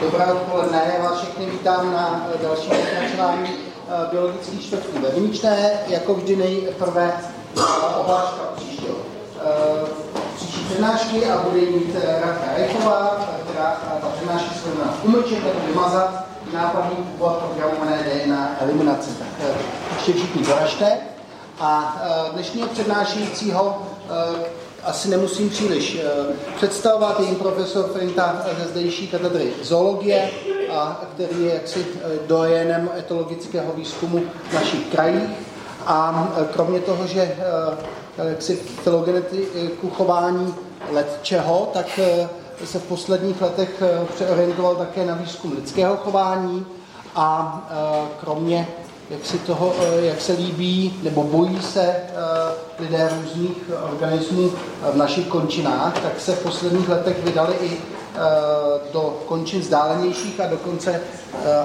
Dobré odpoledne, já vás všechny vítám na další pokračování biologických čtvrtků ve Viničné. Jako vždy nejprve obláška příštího příští přednášky a bude mít Radka Rejchová, která ta přednáška se bude umlčet nebo vymazat nápadný původ programované DNA eliminace. Tak ještě všichni doražte. A dnešního přednášejícího asi nemusím příliš představovat, je jim profesor Frinta ze zdejší katedry zoologie, a který je jaksi dojenem etologického výzkumu v našich krajích. A kromě toho, že jaksi filogenetiku chování let čeho, tak se v posledních letech přeorientoval také na výzkum lidského chování a kromě jak si toho, jak se líbí nebo bojí se lidé různých organismů v našich končinách, tak se v posledních letech vydali i do končin vzdálenějších a dokonce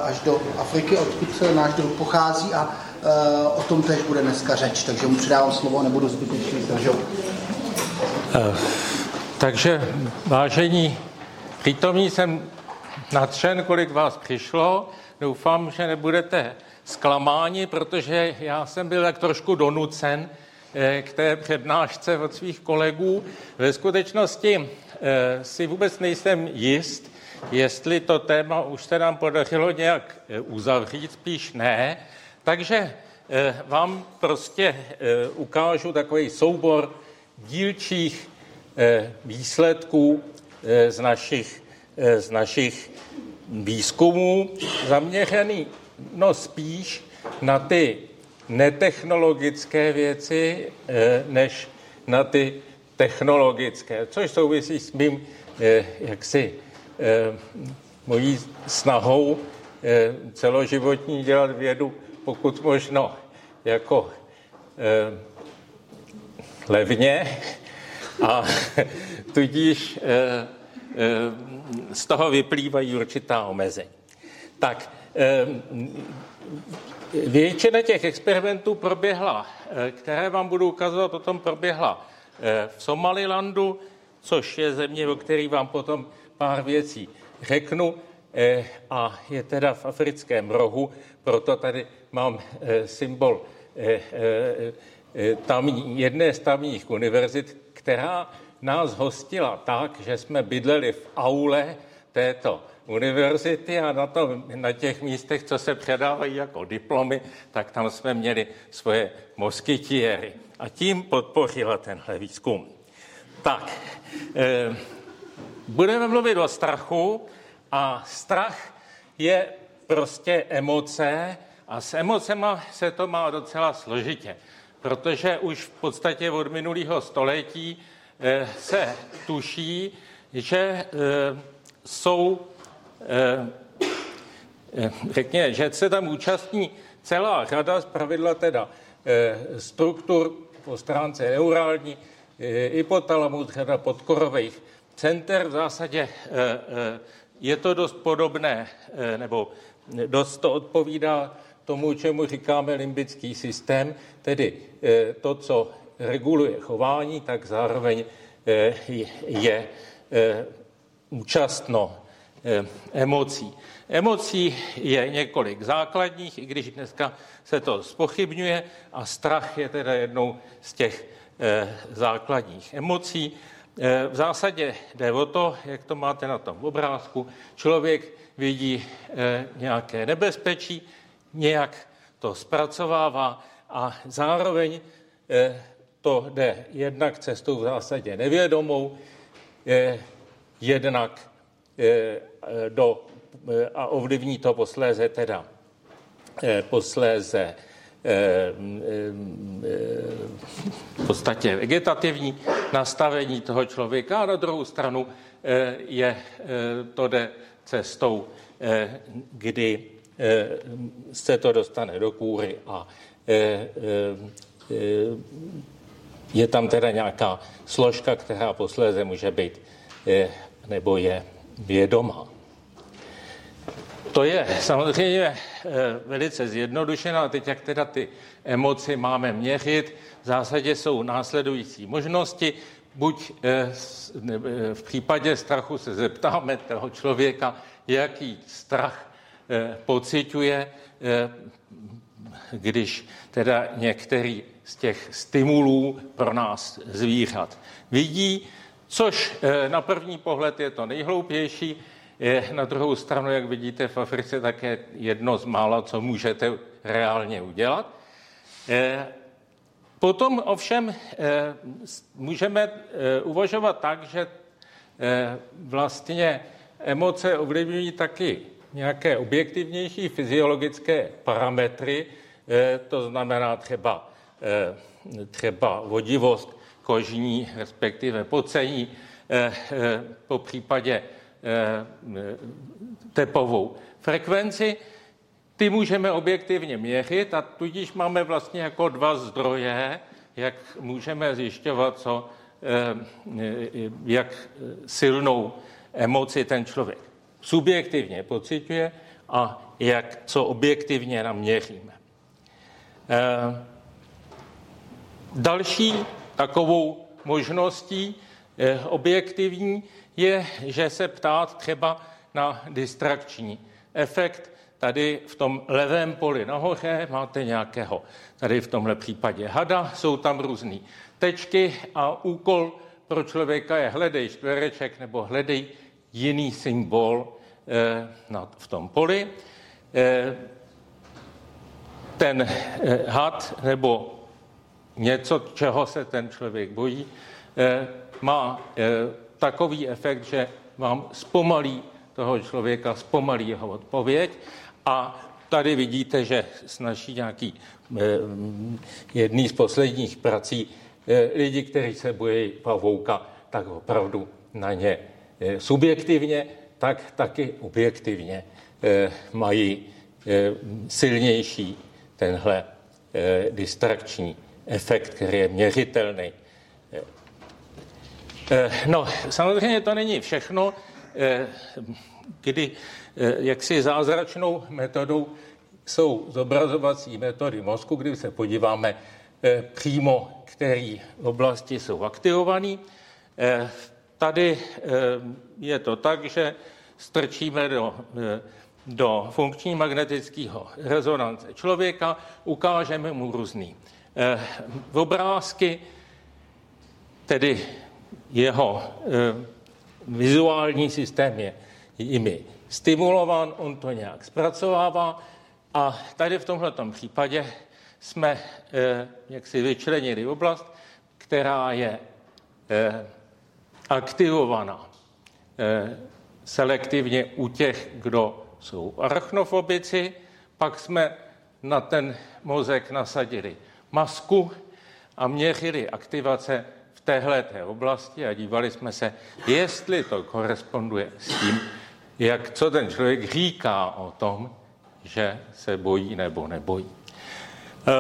až do Afriky, odkud náš druh pochází a o tom tež bude dneska řeč, takže mu předávám slovo a nebudu zbytečně zdržovat. Takže vážení přítomní jsem natřen, kolik vás přišlo. Doufám, že nebudete zklamáni, protože já jsem byl tak trošku donucen k té přednášce od svých kolegů. Ve skutečnosti si vůbec nejsem jist, jestli to téma už se nám podařilo nějak uzavřít, spíš ne. Takže vám prostě ukážu takový soubor dílčích výsledků z našich, z našich výzkumů, zaměřený no spíš na ty netechnologické věci, než na ty technologické, což souvisí s mým jaksi mojí snahou celoživotní dělat vědu, pokud možno jako levně a tudíž z toho vyplývají určitá omezení. Tak většina těch experimentů proběhla, které vám budu ukazovat, o tom proběhla v Somalilandu, což je země, o který vám potom pár věcí řeknu, a je teda v africkém rohu, proto tady mám symbol tamní, jedné z tamních univerzit, která nás hostila tak, že jsme bydleli v aule této univerzity a na, to, na těch místech, co se předávají jako diplomy, tak tam jsme měli svoje moskytiéry. A tím podpořila tenhle výzkum. Tak, eh, budeme mluvit o strachu a strach je prostě emoce a s emocema se to má docela složitě, protože už v podstatě od minulého století eh, se tuší, že eh, jsou řekněme, že se tam účastní celá řada z pravidla teda struktur po stránce neurální, hypotalamus, řada podkorových center. V zásadě je to dost podobné, nebo dost to odpovídá tomu, čemu říkáme limbický systém, tedy to, co reguluje chování, tak zároveň je účastno emocí. Emocí je několik základních, i když dneska se to spochybňuje, a strach je teda jednou z těch základních emocí. V zásadě jde o to, jak to máte na tom obrázku, člověk vidí nějaké nebezpečí, nějak to zpracovává a zároveň to jde jednak cestou v zásadě nevědomou, jednak do, a ovlivní to posléze teda posléze v podstatě vegetativní nastavení toho člověka a na druhou stranu je, to jde cestou, kdy se to dostane do kůry a je tam teda nějaká složka, která posléze může být nebo je vědomá. To je samozřejmě velice zjednodušené, ale teď jak teda ty emoci máme měřit, v zásadě jsou následující možnosti. buď v případě strachu se zeptáme toho člověka, jaký strach pociťuje, když teda některý z těch stimulů pro nás zvířat vidí, což na první pohled je to nejhloupější, je na druhou stranu, jak vidíte, v Africe také jedno z mála, co můžete reálně udělat. Eh, potom ovšem eh, můžeme eh, uvažovat tak, že vlastně emoce ovlivňují taky nějaké objektivnější fyziologické parametry, to znamená třeba, třeba vodivost kožní, respektive pocení, po případě tepovou frekvenci. Ty můžeme objektivně měřit a tudíž máme vlastně jako dva zdroje, jak můžeme zjišťovat, co, eh, jak silnou emoci ten člověk subjektivně pocituje a jak, co objektivně nám měříme. Eh, další takovou možností eh, objektivní je, že se ptát třeba na distrakční efekt. Tady v tom levém poli nahoře máte nějakého, tady v tomhle případě hada, jsou tam různé tečky a úkol pro člověka je hledej čtvereček nebo hledej jiný symbol eh, v tom poli. Eh, ten had nebo něco, čeho se ten člověk bojí, eh, má eh, takový efekt, že vám zpomalí toho člověka, zpomalí jeho odpověď. A tady vidíte, že s naší nějaký eh, jedný z posledních prací lidi, kteří se bojí pavouka, tak opravdu na ně subjektivně, tak taky objektivně mají silnější tenhle distrakční efekt, který je měřitelný. No, samozřejmě to není všechno. Eh, kdy eh, jaksi zázračnou metodou jsou zobrazovací metody mozku, kdy se podíváme eh, přímo, které oblasti jsou aktivované. Tady je to tak, že strčíme do, do funkční magnetického rezonance člověka, ukážeme mu různý obrázky, tedy jeho vizuální systém je jimi stimulovan, on to nějak zpracovává a tady v tomhle případě jsme eh, jaksi vyčlenili oblast, která je eh, aktivovaná eh, selektivně u těch, kdo jsou arachnofobici, pak jsme na ten mozek nasadili masku a měřili aktivace téhle té oblasti a dívali jsme se, jestli to koresponduje s tím, jak, co ten člověk říká o tom, že se bojí nebo nebojí. E,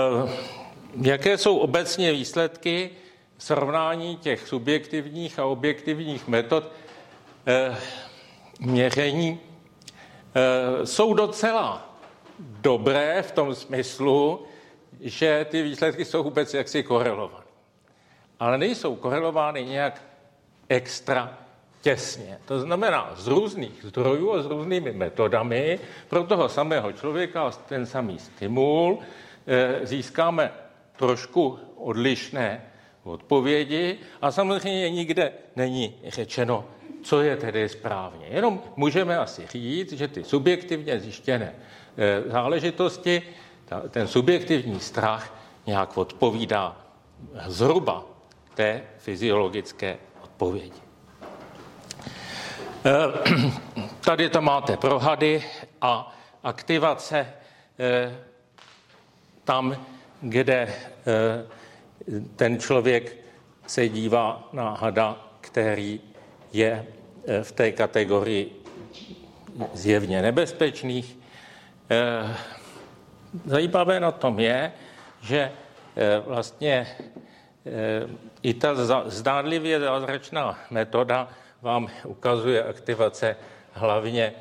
jaké jsou obecně výsledky srovnání těch subjektivních a objektivních metod e, měření? E, jsou docela dobré v tom smyslu, že ty výsledky jsou vůbec jaksi korelované ale nejsou korelovány nějak extra těsně. To znamená z různých zdrojů a s různými metodami pro toho samého člověka ten samý stimul eh, získáme trošku odlišné odpovědi a samozřejmě nikde není řečeno, co je tedy správně. Jenom můžeme asi říct, že ty subjektivně zjištěné eh, záležitosti, ten subjektivní strach nějak odpovídá zhruba té fyziologické odpovědi. Eh, tady to máte prohady a aktivace eh, tam, kde eh, ten člověk se dívá na hada, který je v té kategorii zjevně nebezpečných. Zajímavé na tom je, že vlastně i ta zdánlivě zázračná metoda vám ukazuje aktivace hlavně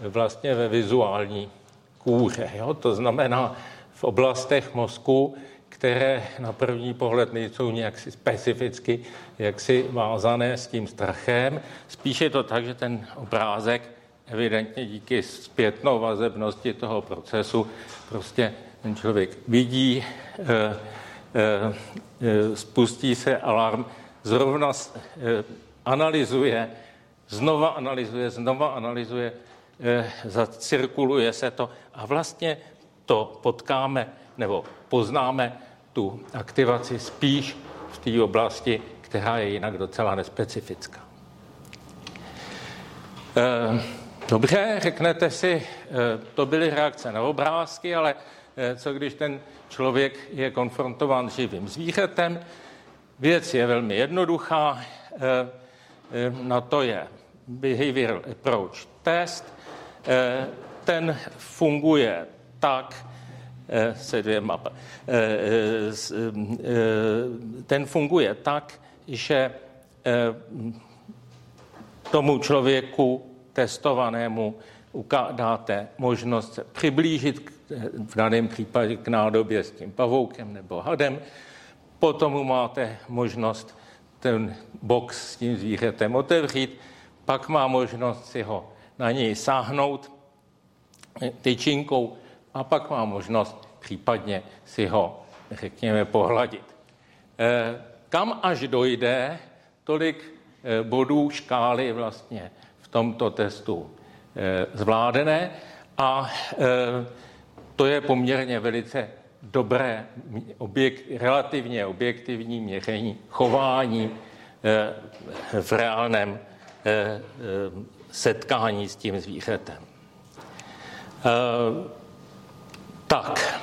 vlastně ve vizuální kůře. Jo? To znamená v oblastech mozku, které na první pohled nejsou nějak specificky jaksi vázané s tím strachem. Spíše je to tak, že ten obrázek evidentně díky zpětnou vazebnosti toho procesu prostě ten člověk vidí, eh, eh, spustí se alarm, zrovna analyzuje, znova analyzuje, znova analyzuje, zacirkuluje se to a vlastně to potkáme nebo poznáme tu aktivaci spíš v té oblasti, která je jinak docela nespecifická. Dobře, řeknete si, eh, to byly reakce na obrázky, ale eh, co když ten člověk je konfrontován živým zvířetem? Věc je velmi jednoduchá, na to je Behavioral Approach Test. Ten funguje tak, Eh, se dvěma. Eh, eh, ten funguje tak, že tomu člověku testovanému dáte možnost se přiblížit v daném případě k nádobě s tím pavoukem nebo hadem. Potom mu máte možnost ten box s tím zvířetem otevřít, pak má možnost si ho na něj sáhnout tyčinkou a pak má možnost případně si ho, řekněme, pohladit. Eh, kam až dojde, tolik eh, bodů škály vlastně tomto testu eh, zvládené a to je poměrně velice dobré, objekt, relativně objektivní měření chování v reálném setkání s tím zvířetem. Tak.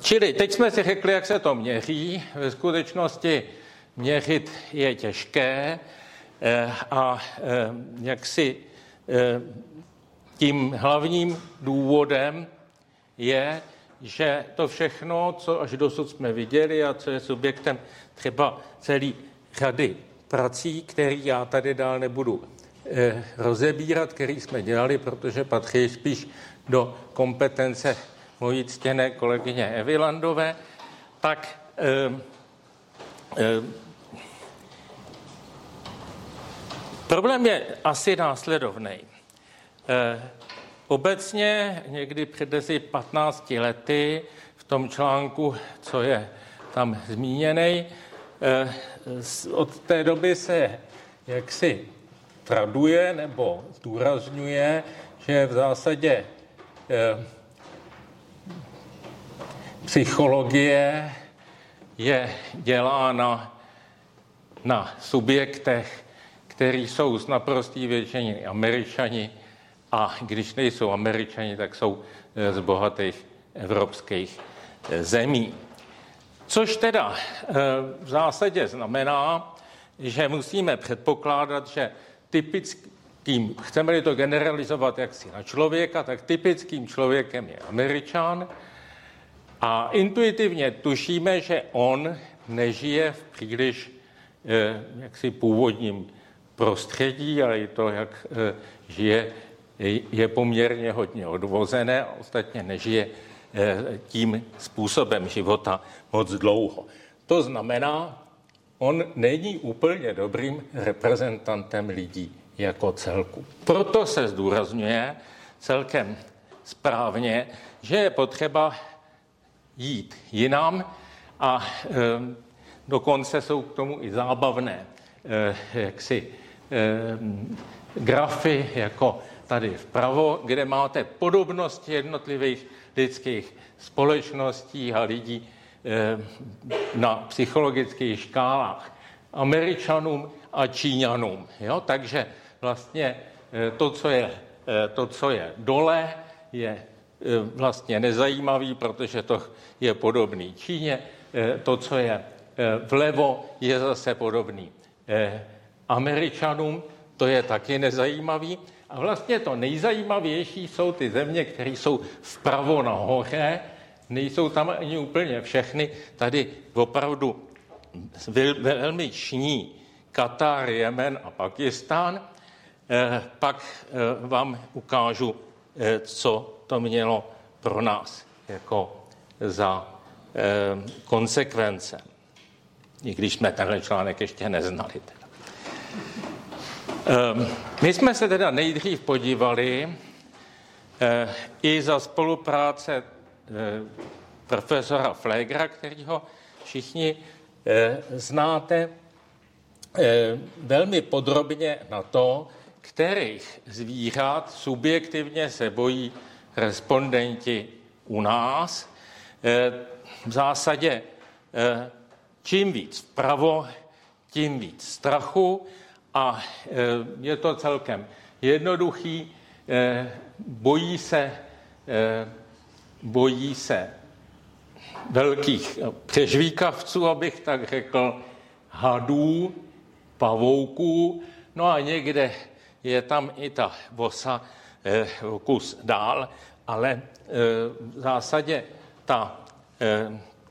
Čili teď jsme si řekli, jak se to měří. Ve skutečnosti měřit je těžké eh, a ehm, jak si ehm, tím hlavním důvodem je, že to všechno, co až dosud jsme viděli a co je subjektem třeba celý řady prací, který já tady dál nebudu eh, rozebírat, který jsme dělali, protože patří spíš do kompetence mojí ctěné kolegyně Evilandové, tak eh, eh, problém je asi následovný. Eh, obecně někdy před 15 lety v tom článku, co je tam zmíněný, eh, od té doby se jaksi traduje nebo zdůrazňuje, že v zásadě Eh, psychologie je dělána na subjektech, který jsou z naprostý většiny američani a když nejsou američani, tak jsou eh, z bohatých evropských eh, zemí. Což teda v zásadě znamená, že musíme předpokládat, že typicky, tím, chceme-li to generalizovat jaksi na člověka, tak typickým člověkem je američan a intuitivně tušíme, že on nežije v příliš eh, jaksi původním prostředí, ale i to, jak eh, žije, je poměrně hodně odvozené a ostatně nežije eh, tím způsobem života moc dlouho. To znamená, on není úplně dobrým reprezentantem lidí jako celku. Proto se zdůrazňuje celkem správně, že je potřeba jít jinam a e, dokonce jsou k tomu i zábavné e, jaksi, grafy, jako tady vpravo, kde máte podobnosti jednotlivých lidských společností a lidí e, na psychologických škálách. Američanům a Číňanům. Jo? Takže vlastně eh, to, co je, eh, to, co je dole, je eh, vlastně nezajímavý, protože to je podobný Číně. To, co je vlevo, je zase podobný Američanům, to je taky nezajímavý. A vlastně to nejzajímavější jsou ty země, které jsou vpravo nahoře, nejsou tam ani úplně všechny. Tady opravdu velmi šní Katar, Jemen a Pakistán. Eh, pak eh, vám ukážu, eh, co to mělo pro nás jako za konsekvence. I když jsme tenhle článek ještě neznali. Teda. My jsme se teda nejdřív podívali i za spolupráce profesora Flegra, kterýho všichni znáte, velmi podrobně na to, kterých zvířat subjektivně se bojí respondenti u nás. Eh, v zásadě eh, čím víc vpravo, tím víc strachu a eh, je to celkem jednoduchý. Bojí se, bojí se velkých přežvíkavců, abych tak řekl, hadů, pavouků, no a někde je tam i ta vosa kus dál, ale v zásadě ta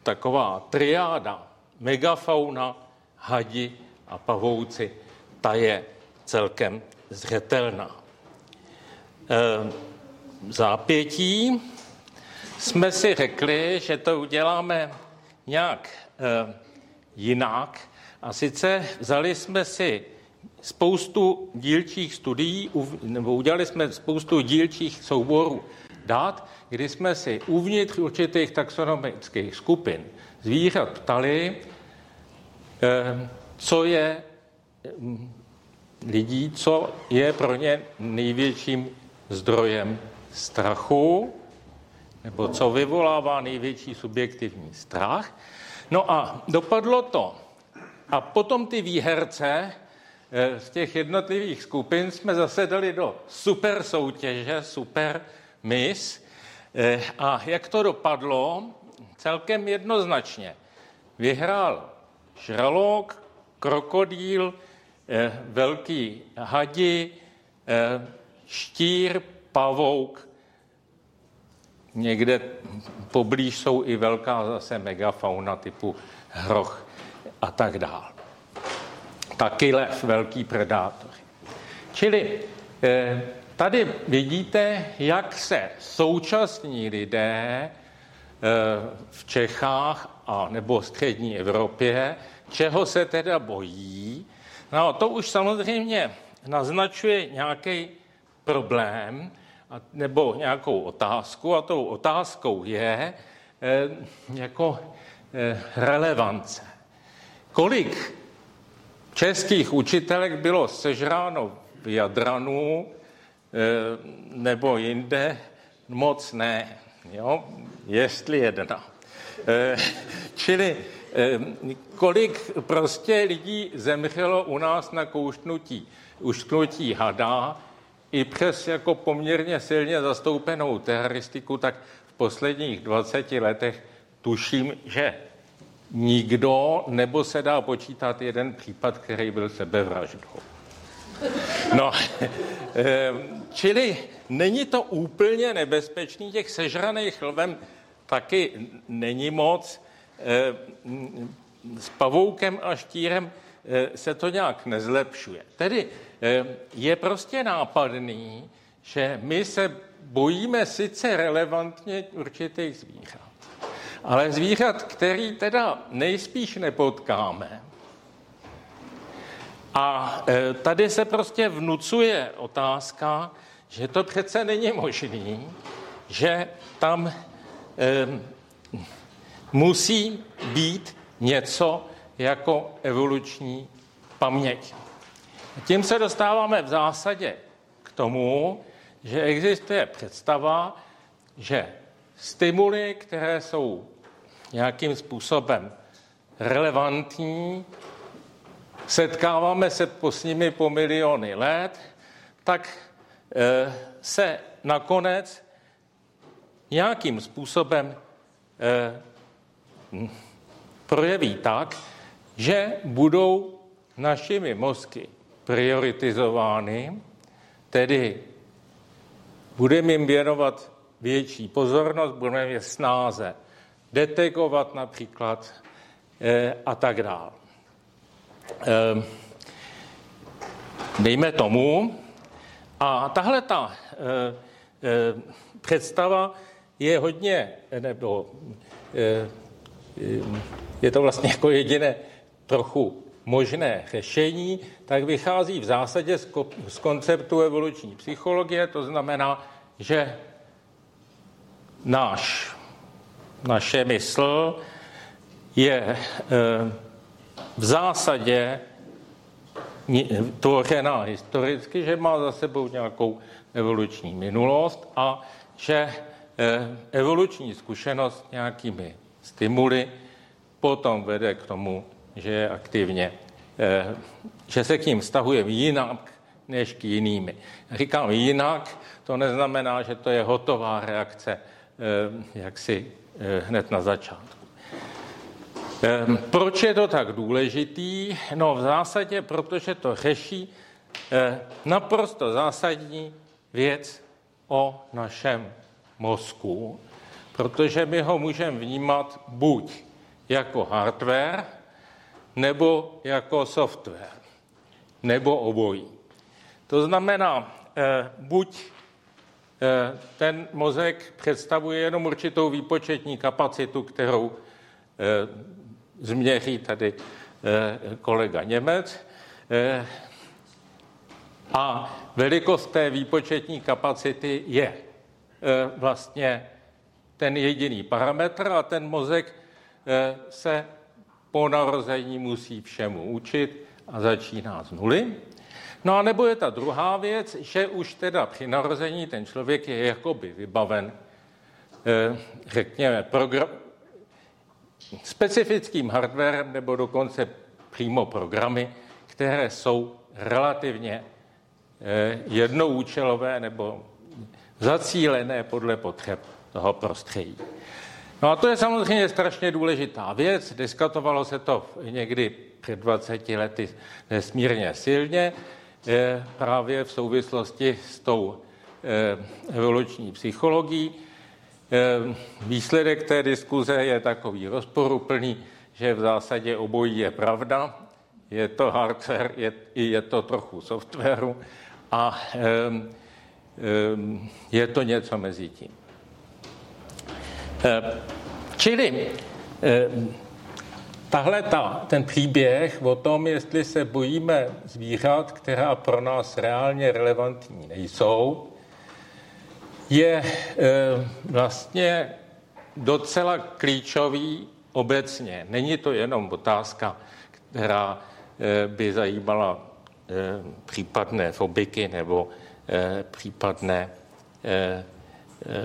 taková triáda megafauna, hadi a pavouci, ta je celkem zřetelná. Eh, v zápětí jsme si řekli, že to uděláme nějak eh, jinak. A sice vzali jsme si spoustu dílčích studií, nebo udělali jsme spoustu dílčích souborů dát, kdy jsme si uvnitř určitých taxonomických skupin zvířat ptali, eh, co je lidí, co je pro ně největším zdrojem strachu, nebo co vyvolává největší subjektivní strach. No a dopadlo to. A potom ty výherce Eh, z těch jednotlivých skupin jsme zase dali do super soutěže, super mis. Eh, a jak to dopadlo? Celkem jednoznačně. Vyhrál žralok, krokodýl, velký hadi, štír, pavouk. Někde poblíž jsou i velká zase megafauna typu hroch a tak dále taky lev, velký predátor. Čili eh, tady vidíte, jak se současní lidé eh, v Čechách a nebo střední Evropě, čeho se teda bojí. No to už samozřejmě naznačuje nějaký problém nebo nějakou otázku a tou otázkou je eh, jako relevance. Kolik českých učitelek bylo sežráno v Jadranu eh, nebo jinde, moc ne. Jo? Jestli jedna. Eh, čili eh, kolik prostě lidí zemřelo u nás na koušnutí, ušknutí hada, i přes jako poměrně silně zastoupenou teroristiku, tak v posledních 20 letech tuším, že nikdo, nebo se dá počítat jeden případ, který byl sebevraždou. No, eh, čili není to úplně nebezpečný, těch sežraných lvem taky není moc. Eh, s pavoukem a štírem eh, se to nějak nezlepšuje. Tedy je prostě nápadný, že my se bojíme sice relevantně určitých zvířat, ale zvířat, který teda nejspíš nepotkáme. A tady se prostě vnucuje otázka, že to přece není možný, že tam musí být něco jako evoluční paměť. Tím se dostáváme v zásadě k tomu, že existuje představa, že stimuly, které jsou nějakým způsobem relevantní, setkáváme se s nimi po miliony let, tak e, se nakonec nějakým způsobem e, projeví tak, že budou našimi mozky prioritizovány, tedy budeme jim věnovat větší pozornost, budeme je snáze detekovat například eh, a tak dále. Eh, dejme tomu, a tahle ta eh, představa je hodně, nebo je to vlastně jako jediné trochu možné řešení, tak vychází v zásadě z, ko- z konceptu evoluční psychologie, to znamená, že náš, naše mysl je e, v zásadě tvořená historicky, že má za sebou nějakou evoluční minulost a že e, evoluční zkušenost nějakými stimuly potom vede k tomu, že je aktivně, eh, že se k ním vztahujeme jinak než k jinými. Říkám jinak, to neznamená, že to je hotová reakce eh, jaksi eh, hned na začátku. Proč je to tak důležitý? No v zásadě, protože to řeší naprosto zásadní věc o našem mozku, protože my ho můžeme vnímat buď jako hardware, nebo jako software, nebo obojí. To znamená, eh, buď eh, ten mozek představuje jenom určitou výpočetní kapacitu, kterou eh, změří tady kolega Němec, a velikost té výpočetní kapacity je vlastně ten jediný parametr a ten mozek se po narození musí všemu učit a začíná z nuly. No a nebo je ta druhá věc, že už teda při narození ten člověk je jakoby vybaven, eh, řekněme, program, specifickým hardwarem nebo dokonce přímo programy, které jsou relativně eh, jednoúčelové nebo zacílené podle potřeb toho prostředí. No a to je samozřejmě strašně důležitá věc. Diskutovalo se to někdy před 20 lety nesmírně silně, eh, právě v souvislosti s tou eh, evoluční psychologií. Eh, výsledek té diskuze je takový rozporuplný, že v zásadě obojí je pravda. Je to hardware, je, je to trochu softwaru a je to něco mezi tím. Eh, čili eh, tahle ta, ten příběh o tom, jestli se bojíme zvířat, která pro nás reálně relevantní nejsou, je eh, vlastně docela klíčový obecně. Není to jenom otázka, která by zajímala případné fobiky nebo případné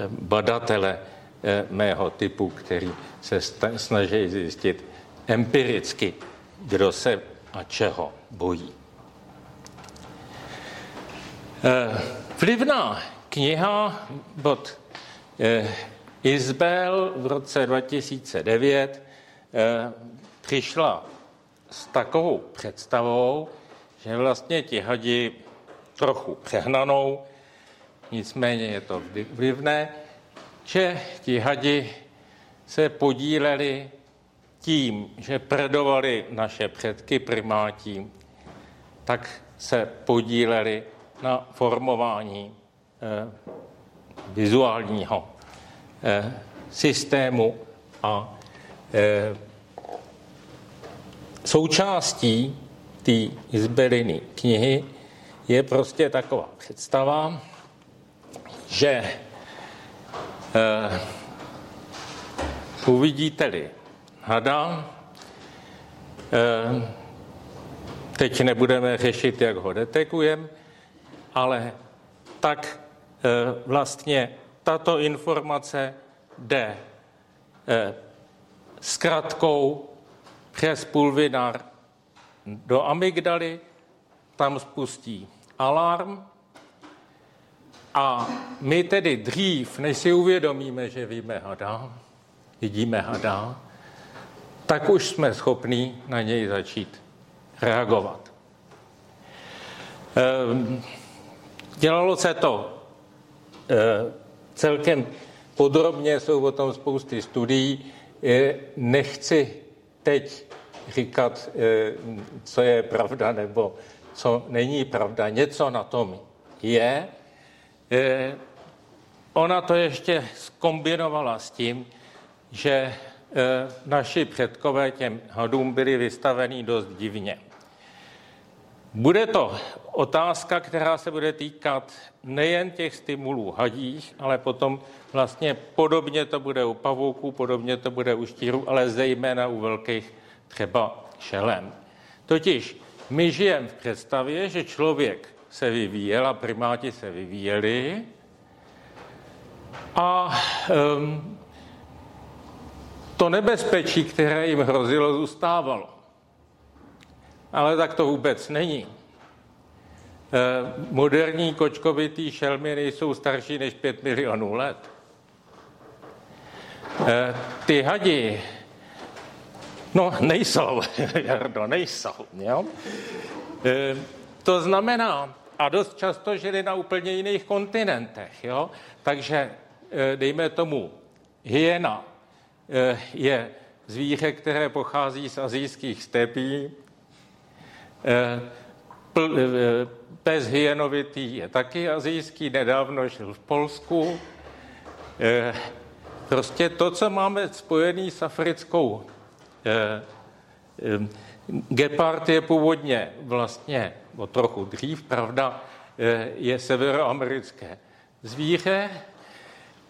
badatele mého typu, který se snaží zjistit empiricky, kdo se a čeho bojí. Eh, vlivná kniha od eh, Izbel v roce 2009 přišla s takovou představou, že vlastně ti hadi trochu přehnanou, nicméně je to vlivné, že ti hadi se podíleli tím, že predovali naše předky primáti, tak se podíleli na formování eh, vizuálního eh, systému a eh, součástí té izbeliny knihy je prostě taková představa, že uvidíte-li. Hada, uh, teď nebudeme řešit, jak ho detekujeme, ale tak uh, vlastně tato informace jde zkratkou přes pulvinar do amygdaly, tam spustí alarm a my tedy dřív, než si uvědomíme, že víme hada, vidíme hada, tak už jsme schopní na něj začít reagovat. Ehm, dělalo se to eh, celkem podrobně, jsou o tom spousty studií. Nechci teď říkat, eh, co je pravda nebo co není pravda. Něco na tom je, ona to ještě skombinovala s tím, že e, naši předkové těm hadům byli vystavení dost divně. Bude to otázka, která se bude týkat nejen těch stimulů hadích, ale potom vlastně podobně to bude u pavouků, podobně to bude u štírů, ale zejména u velkých třeba šelem. Totiž my žijeme v představě, že člověk se vyvíjel a primáti se vyvíjeli a um, to nebezpečí, které jim hrozilo, zůstávalo. Ale tak to vůbec není. Eh, moderní kočkovitý šelmy nejsou starší než 5 milionů let. Eh, ty hadi, no nejsou, Jardo, nejsou. Jo? Eh, to znamená, a dost často žili na úplně jiných kontinentech. Jo? Takže dejme tomu, hyena je zvíře, které pochází z azijských stepí, Pes hyenovitý je taky azijský, nedávno žil v Polsku. Eh, prostě to, co máme spojený s africkou eh, eh, Gepard je původně vlastně o trochu dřív, pravda, je severoamerické zvíře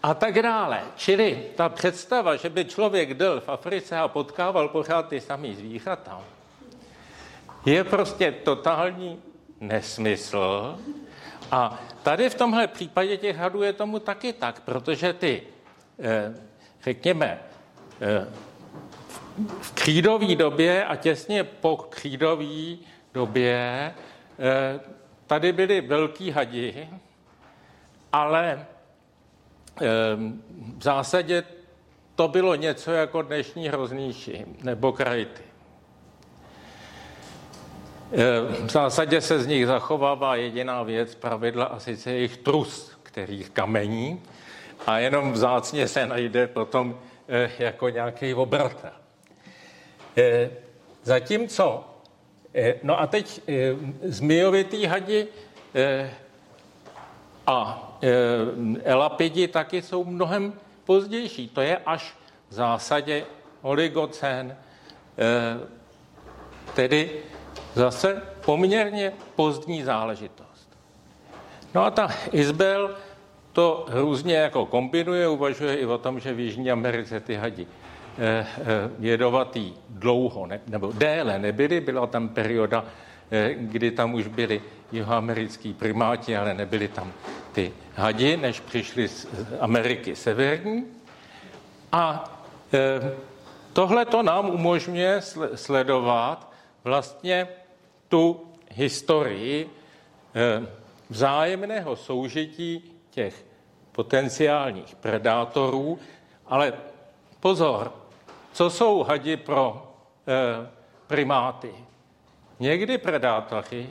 a tak dále. Čili ta představa, že by člověk byl v Africe a potkával pořád ty samý zvířata, je prostě totální nesmysl. A tady v tomhle případě těch hadů je tomu taky tak, protože ty, eh, řekněme, eh, v křídové době a těsně po křídové době eh, tady byly velký hadi, ale v zásadě to bylo něco jako dnešní hroznější nebo krajty. V zásadě se z nich zachovává jediná věc, pravidla, a sice jejich trus, který kamení, a jenom vzácně se najde potom eh, jako nějaký obratel. Eh, zatímco, eh, no a teď zmijovitý hadi a elapidi taky jsou mnohem pozdější. To je až v zásadě oligocén, tedy Zase poměrně pozdní záležitost. No a ta Izbel to různě jako kombinuje, uvažuje i o tom, že v Jižní Americe ty hadi eh, eh, jedovatý dlouho ne, nebo déle nebyly. Byla tam perioda, eh, kdy tam už byli jihoamerický primáti, ale nebyly tam ty hadi, než přišli z Ameriky severní. A tohle to nám umožňuje sledovat vlastně tu historii eh, vzájemného soužití těch potenciálních predátorů, ale pozor, co jsou hadi pro eh, primáty? Někdy predátoři,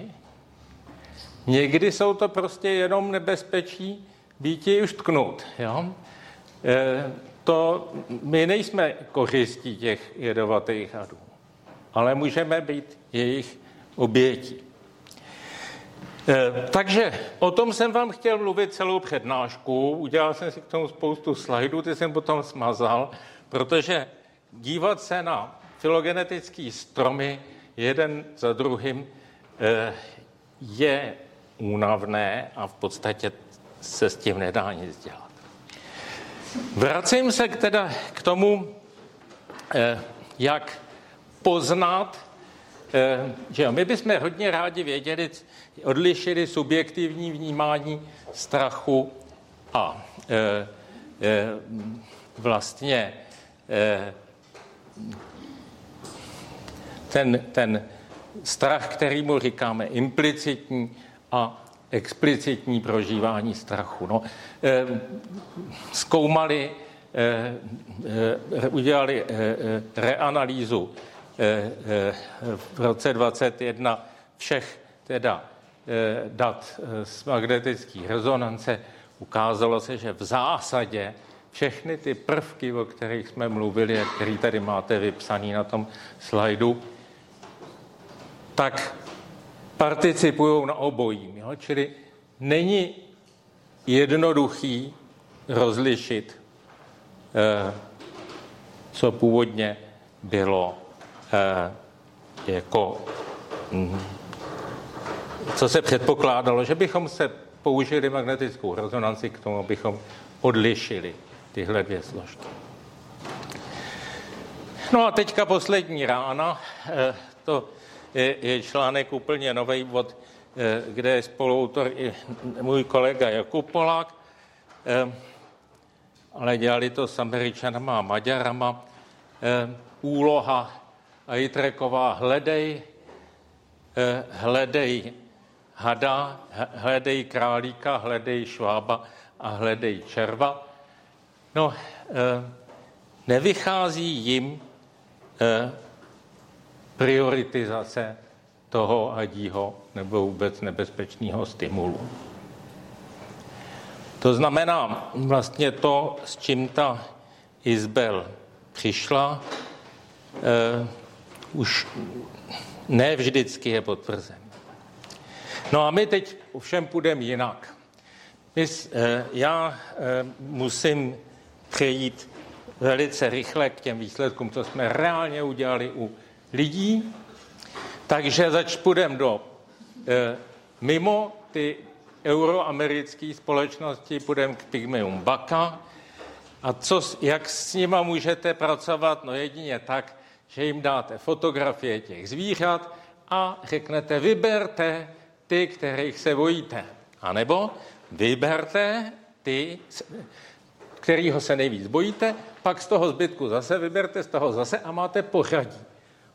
někdy jsou to prostě jenom nebezpečí býti už tknout. Jo? E, to, my nejsme kořistí těch jedovatých hadů, ale můžeme být jejich obětí. Eh, takže o tom jsem vám chtěl mluvit celou přednášku. Udělal jsem si k tomu spoustu slajdů, ty jsem potom smazal, protože dívat se na filogenetické stromy jeden za druhým eh, je únavné a v podstatě se s tím nedá nic dělat. Vracím se k, teda k tomu, eh, jak poznat Eh, že my bychom hodně rádi věděli, odlišili subjektivní vnímání strachu a vlastně ten, ten strach, který mu říkáme implicitní a explicitní prožívání strachu. No, e, zkoumali, e, e, udělali reanalýzu Eh, eh, v roce 21 všech teda eh, dat z magnetické rezonance ukázalo se, že v zásadě všechny ty prvky, o kterých jsme mluvili a který tady máte vypsaný na tom slajdu, tak participují na obojím. Jo? Čili není jednoduchý rozlišit, eh, co původně bylo jako, hm, co se předpokládalo, že bychom se použili magnetickou rezonanci k tomu, abychom odlišili tyhle dvě složky. No a teďka poslední rána, to je, článek úplně nový, od, eh, kde je spoluautor i můj kolega Jakub Polák, eh, ale dělali to s Američanama a Maďarama. Eh, úloha Aitreková hledej, hledej hada, hledej králíka, hledej švába a hledej červa. No, nevychází jim prioritizace toho adího nebo vůbec nebezpečného stimulu. To znamená vlastně to, s čím ta Izbel přišla, eh, už ne vždycky je potvrzen. No a my teď ovšem půjdeme jinak. My, eh, já eh, musím přejít velice rychle k těm výsledkům, co jsme reálně udělali u lidí, takže zač půjdeme do e, mimo ty euroamerické společnosti, půjdeme k Pygmeum Baka. A co, jak s nima můžete pracovat? No jedině tak, že jim dáte fotografie těch zvířat a řeknete, vyberte ty, kterých se bojíte. A nebo vyberte ty, kterýho se nejvíc bojíte, pak z toho zbytku zase vyberte, z toho zase a máte pořadí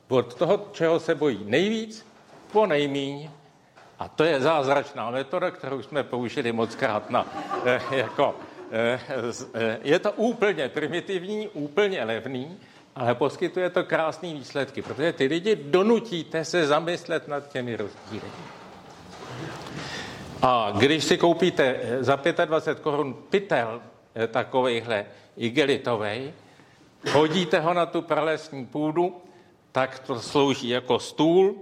od toho, čeho se bojí nejvíc, po nejmíň. A to je zázračná metoda, kterou jsme použili moc krát na, eh, jako, eh, eh, je to úplně primitivní, úplně levný, ale poskytuje to krásné výsledky, protože ty lidi donutíte se zamyslet nad těmi rozdíly. A když si koupíte eh, za 25 korun pytel eh, takovejhle igelitovej, hodíte ho na tu pralesní půdu tak to slouží jako stůl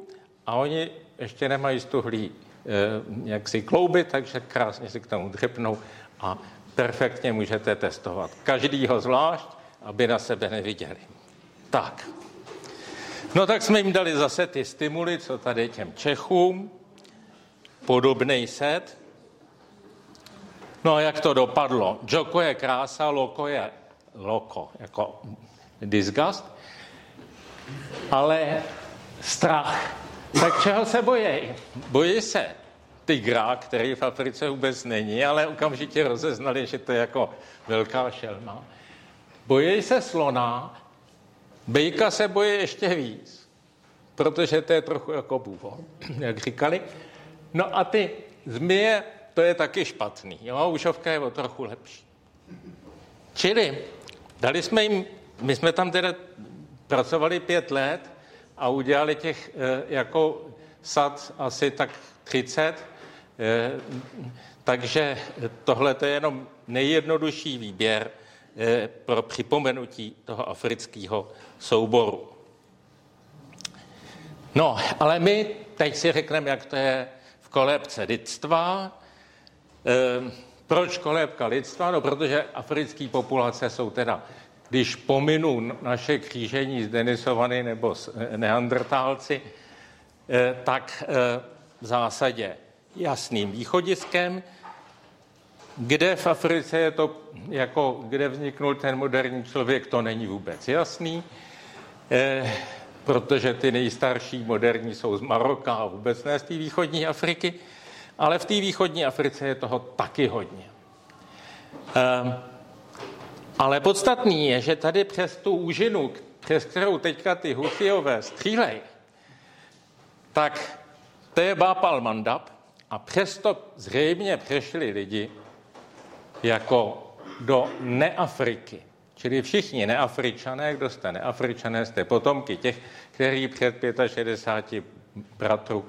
a oni ještě nemají stuhlí eh, jak si klouby, takže krásně si k tomu dřepnou a perfektně můžete testovat. Každýho zvlášť, aby na sebe neviděli. Tak. No tak jsme jim dali zase ty stimuly, co tady těm Čechům. Podobný set. No a jak to dopadlo? Joko je krása, loko je loko, jako disgust ale strach. Tak čeho se bojí? Bojí se tygra, který v Africe vůbec není, ale okamžitě rozeznali, že to je jako velká šelma. Bojí se slona, bejka se bojí ještě víc, protože to je trochu jako bůvo, jak říkali. No a ty zmije, to je taky špatný. Jo, užovka je o trochu lepší. Čili dali jsme jim, my jsme tam teda pracovali pět let a udělali těch eh, jako sad asi tak 30, eh, takže tohle je jenom nejjednodušší výběr eh, pro připomenutí toho afrického souboru. No, ale my teď si řekneme, jak to je v kolébce lidstva. Proč kolébka lidstva? No, protože africké populace jsou teda když pominu naše křížení s Denisovany nebo s eh, neandrtálci, eh, tak eh, v zásadě jasným východiskem, kde v Africe je to, jako kde vzniknul ten moderní člověk, to není vůbec jasný, protože ty nejstarší moderní jsou z Maroka a vůbec ne z té východní Afriky, ale v té východní Africe je toho taky hodně. Ale podstatný je, že tady přes tu úžinu, přes kterou teďka ty Huthiové střílej, tak to je Bápal Mandab a přesto zřejmě přešli lidi jako do neafriky. Čili všichni neafričané, kdo jste neafričané, jste potomky těch, kteří před 65 bratrů,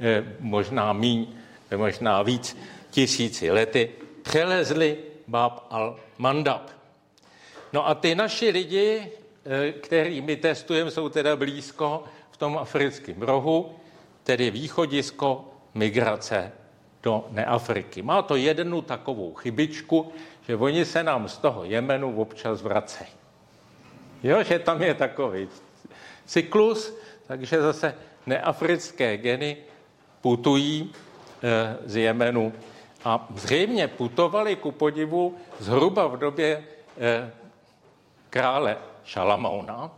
eh, možná míň, možná víc tisíci lety, přelezli Bab al-Mandab. No a ty naši lidi, eh, který my testujeme, jsou teda blízko v tom africkém rohu, tedy východisko migrace do neafriky. Má to jednu takovou chybičku, že oni se nám z toho Jemenu občas vracejí. Jo, že tam je takový cyklus, takže zase neafrické geny putují z Jemenu a zřejmě putovali ku podivu zhruba v době e, krále Šalamouna,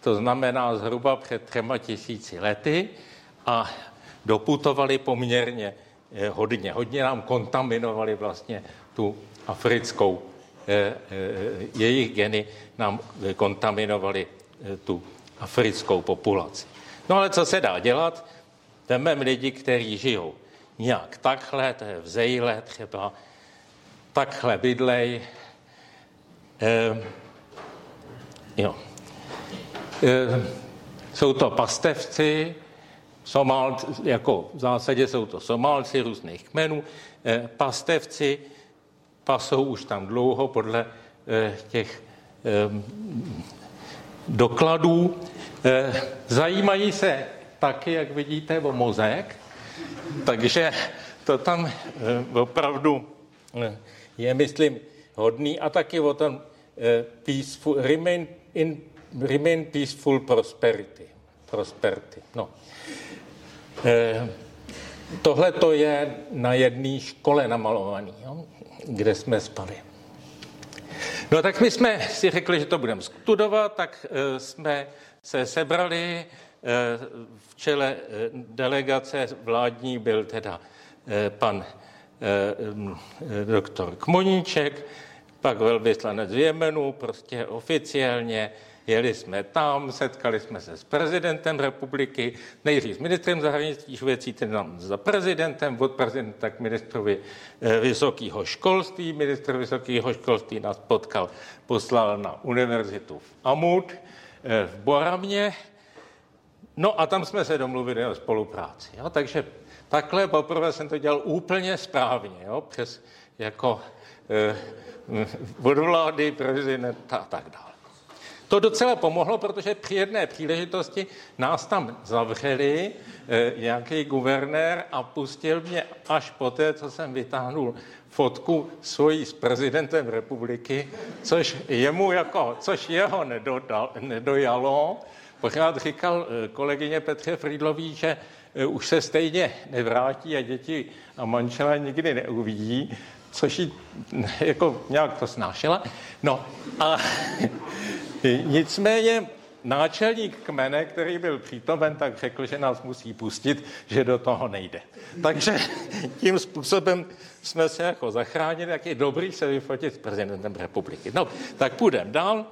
to znamená zhruba před třema tisíci lety a doputovali poměrně eh, hodně. Hodně nám kontaminovali vlastně tu africkou, eh, eh, jejich geny nám kontaminovali tu africkou populaci. No ale co se dá dělat? Vememe lidi, kteří žijou nějak takhle, to je v zejle třeba, takhle bydlej, eh, jo. Eh, jsou to pastevci, Somál, jako v zásadě jsou to Somálci různých kmenů, eh, pastevci pasou už tam dlouho podle eh, těch eh, dokladů. Zajímají se taky, jak vidíte, o mozek, takže to tam opravdu je, myslím, hodný a taky o tom peaceful, remain, in, remain peaceful prosperity. prosperity. No. Eh, Tohle to je na jedné škole namalovaný, jo, kde jsme spali. No tak my jsme si řekli, že to budeme studovat, tak eh, jsme se sebrali. Eh, v čele delegace vládní byl teda pan doktor Kmoníček, pak velvyslanec z Jemenu, prostě oficiálně Jeli jsme tam, setkali jsme se s prezidentem republiky, nejdřív s ministrem zahraničních věcí, ten nám za prezidentem, od prezidenta k ministrovi eh, vysokého školství. Ministr vysokého školství nás potkal, poslal na univerzitu v Amud, eh, v Boramě, No a tam jsme se domluvili o spolupráci. Jo? Takže takhle poprvé jsem to dělal úplně správně, jo? přes jako eh, od vlády, prezidenta a tak dále. To docela pomohlo, protože při jedné příležitosti nás tam zavřeli eh, nějaký guvernér a pustil mě až poté, co jsem vytáhnul fotku svojí s prezidentem republiky, což jemu jako, což jeho nedodal, nedojalo. Pořád říkal eh, kolegyně Petře Fridlový, že eh, už se stejně nevrátí a děti a manžela nikdy neuvidí, což jí jako nějak to snášela. No a Nicméně náčelník kmene, který byl přítomen, tak řekl, že nás musí pustit, že do toho nejde. Takže tím způsobem jsme se jako zachránili, jak je dobrý se vyfotit s prezidentem republiky. No, tak půjdeme dál.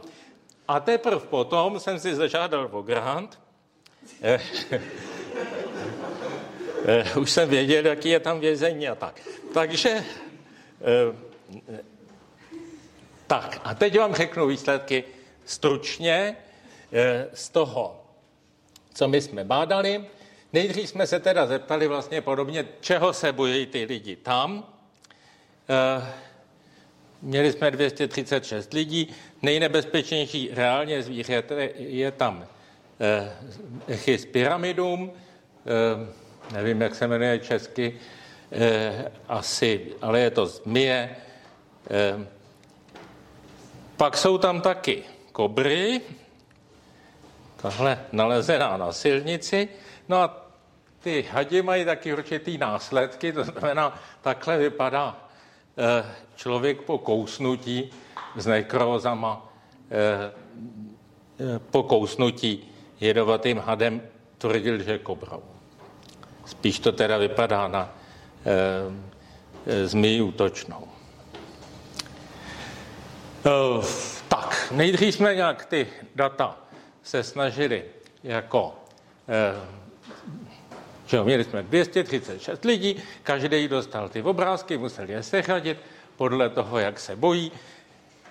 A teprve potom jsem si zažádal o grant. Eh, eh, už jsem věděl, jaký je tam vězení a tak. Takže eh, tak, a teď vám řeknu výsledky stručně eh, z toho, co my jsme bádali. Nejdřív jsme se teda zeptali vlastně podobně, čeho se bojí ty lidi tam. Eh, měli jsme 236 lidí. Nejnebezpečnější reálně zvíře je tam eh, pyramidum, nevím, jak se jmenuje česky, asi, ale je to zmije. Pak jsou tam taky kobry, tahle nalezená na silnici, no a ty hadi mají taky určitý následky, to znamená, takhle vypadá eh, člověk po kousnutí s nekrózama, eh, eh, po kousnutí jedovatým hadem tvrdil, že kobrou. Spíš to teda vypadá na zmiji útočnou. Tak, nejdřív jsme nějak ty data se snažili jako, že měli jsme 236 lidí, každý dostal ty obrázky, museli je seřadit podle toho, jak se bojí.